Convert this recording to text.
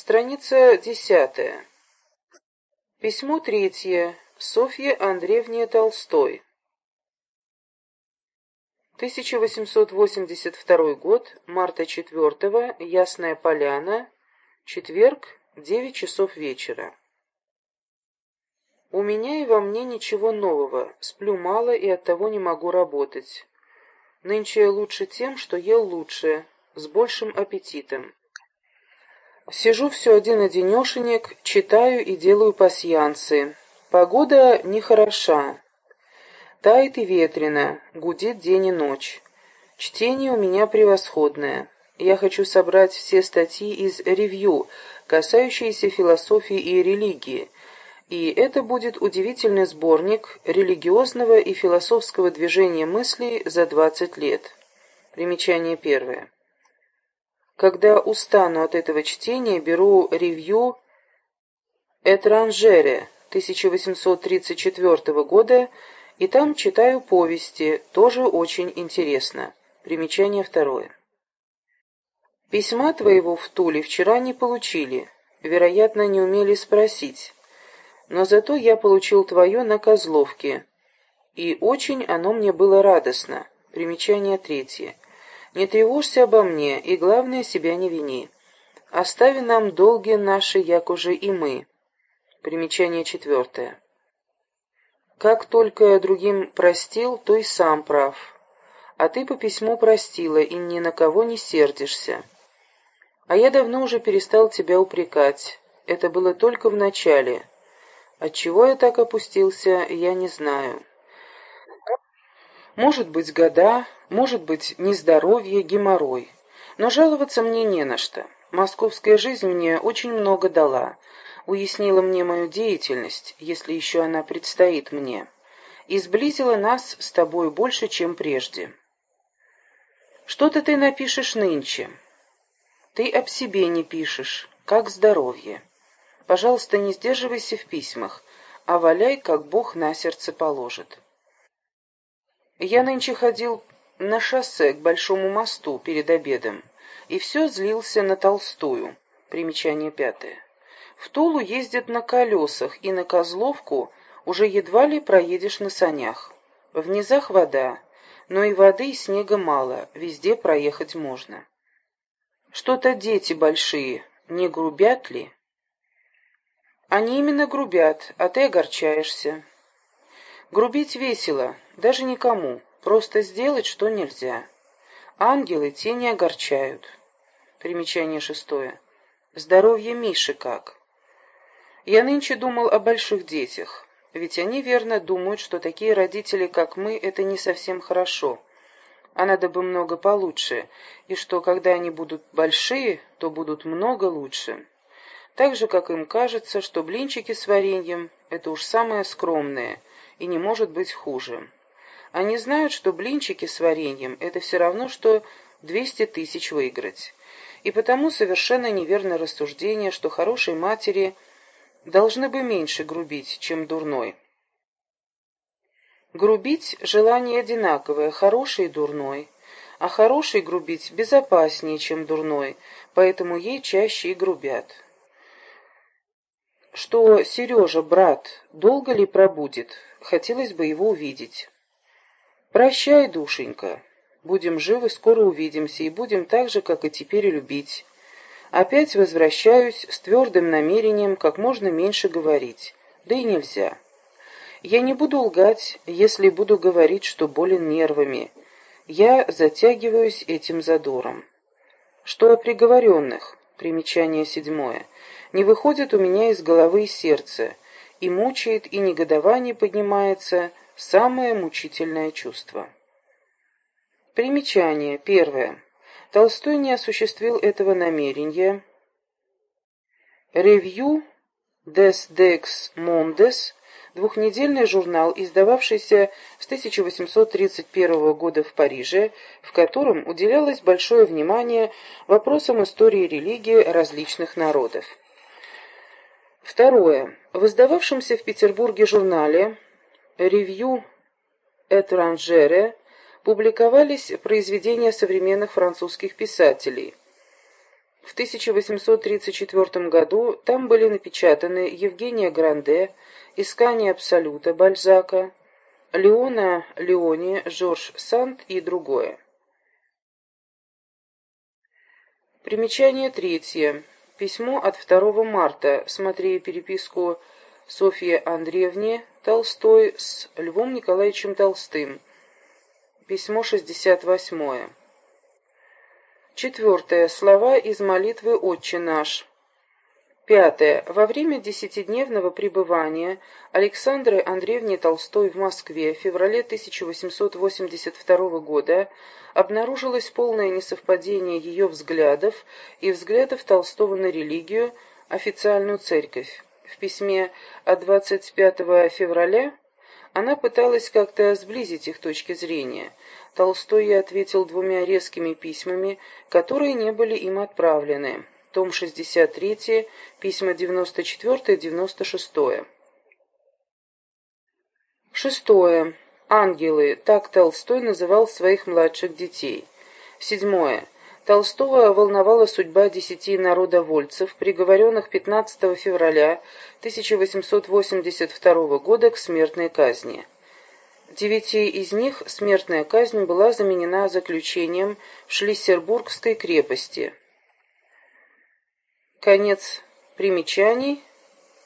Страница десятая. Письмо третье. Софье Андреевне Толстой. 1882 год, марта 4 Ясная Поляна, четверг, 9 часов вечера. У меня и во мне ничего нового, сплю мало и оттого не могу работать. Нынче лучше тем, что ел лучше, с большим аппетитом. Сижу все один-одинешенек, читаю и делаю пасьянцы. Погода нехороша. Тает и ветрено, гудит день и ночь. Чтение у меня превосходное. Я хочу собрать все статьи из ревью, касающиеся философии и религии, и это будет удивительный сборник религиозного и философского движения мыслей за 20 лет. Примечание первое. Когда устану от этого чтения, беру ревью «Этранжере» 1834 года и там читаю повести, тоже очень интересно. Примечание второе. Письма твоего в Туле вчера не получили, вероятно, не умели спросить, но зато я получил твое на Козловке, и очень оно мне было радостно. Примечание третье. Не тревожься обо мне, и главное, себя не вини. Остави нам долги наши, як уже и мы. Примечание четвертое. Как только другим простил, то и сам прав. А ты по письму простила и ни на кого не сердишься. А я давно уже перестал тебя упрекать. Это было только в начале. Отчего я так опустился, я не знаю. Может быть, года, может быть, нездоровье, геморрой. Но жаловаться мне не на что. Московская жизнь мне очень много дала уяснила мне мою деятельность, если еще она предстоит мне, и сблизила нас с тобой больше, чем прежде. Что-то ты напишешь нынче. Ты об себе не пишешь, как здоровье. Пожалуйста, не сдерживайся в письмах, а валяй, как Бог на сердце положит. Я нынче ходил на шоссе к Большому мосту перед обедом, и все злился на Толстую. Примечание пятое. В Тулу ездят на колесах, и на Козловку уже едва ли проедешь на санях. В низах вода, но и воды, и снега мало, везде проехать можно. Что-то дети большие, не грубят ли? Они именно грубят, а ты огорчаешься. Грубить весело, даже никому, просто сделать, что нельзя. Ангелы те не огорчают. Примечание шестое. Здоровье Миши как? Я нынче думал о больших детях, ведь они верно думают, что такие родители, как мы, это не совсем хорошо, а надо бы много получше, и что когда они будут большие, то будут много лучше. Так же, как им кажется, что блинчики с вареньем – это уж самое скромное, и не может быть хуже. Они знают, что блинчики с вареньем – это все равно, что 200 тысяч выиграть. И потому совершенно неверно рассуждение, что хорошей матери – должны бы меньше грубить, чем дурной. Грубить желание одинаковое, хороший и дурной, а хороший грубить безопаснее, чем дурной, поэтому ей чаще и грубят. Что Сережа, брат, долго ли пробудет? Хотелось бы его увидеть. Прощай, душенька. Будем живы, скоро увидимся, и будем так же, как и теперь, любить. Опять возвращаюсь с твердым намерением как можно меньше говорить. Да и нельзя. Я не буду лгать, если буду говорить, что болен нервами. Я затягиваюсь этим задором. Что о приговоренных? Примечание седьмое. Не выходит у меня из головы и сердца, и мучает, и негодование поднимается, самое мучительное чувство. Примечание первое. Толстой не осуществил этого намерения. «Ревью des Dex Mondes» двухнедельный журнал, издававшийся с 1831 года в Париже, в котором уделялось большое внимание вопросам истории религии различных народов. Второе. В издававшемся в Петербурге журнале «Ревью étrangère» публиковались произведения современных французских писателей. В 1834 году там были напечатаны Евгения Гранде, Искание Абсолюта Бальзака, Леона Леони, Жорж Санд и другое. Примечание третье. Письмо от 2 марта. Смотри переписку Софьи Андреевне Толстой с Львом Николаевичем Толстым. Письмо 68. Четвертое. Слова из молитвы «Отче наш». Пятое. Во время десятидневного пребывания Александры Андреевны Толстой в Москве в феврале 1882 года обнаружилось полное несовпадение ее взглядов и взглядов Толстого на религию, официальную церковь. В письме от 25 февраля она пыталась как-то сблизить их точки зрения. Толстой ответил двумя резкими письмами, которые не были им отправлены том 63, письма 94-96. Шестое. Ангелы. Так Толстой называл своих младших детей. Седьмое. Толстого волновала судьба десяти народовольцев, приговоренных 15 февраля 1882 года к смертной казни. Девяти из них смертная казнь была заменена заключением в Шлиссербургской крепости. Конец примечаний.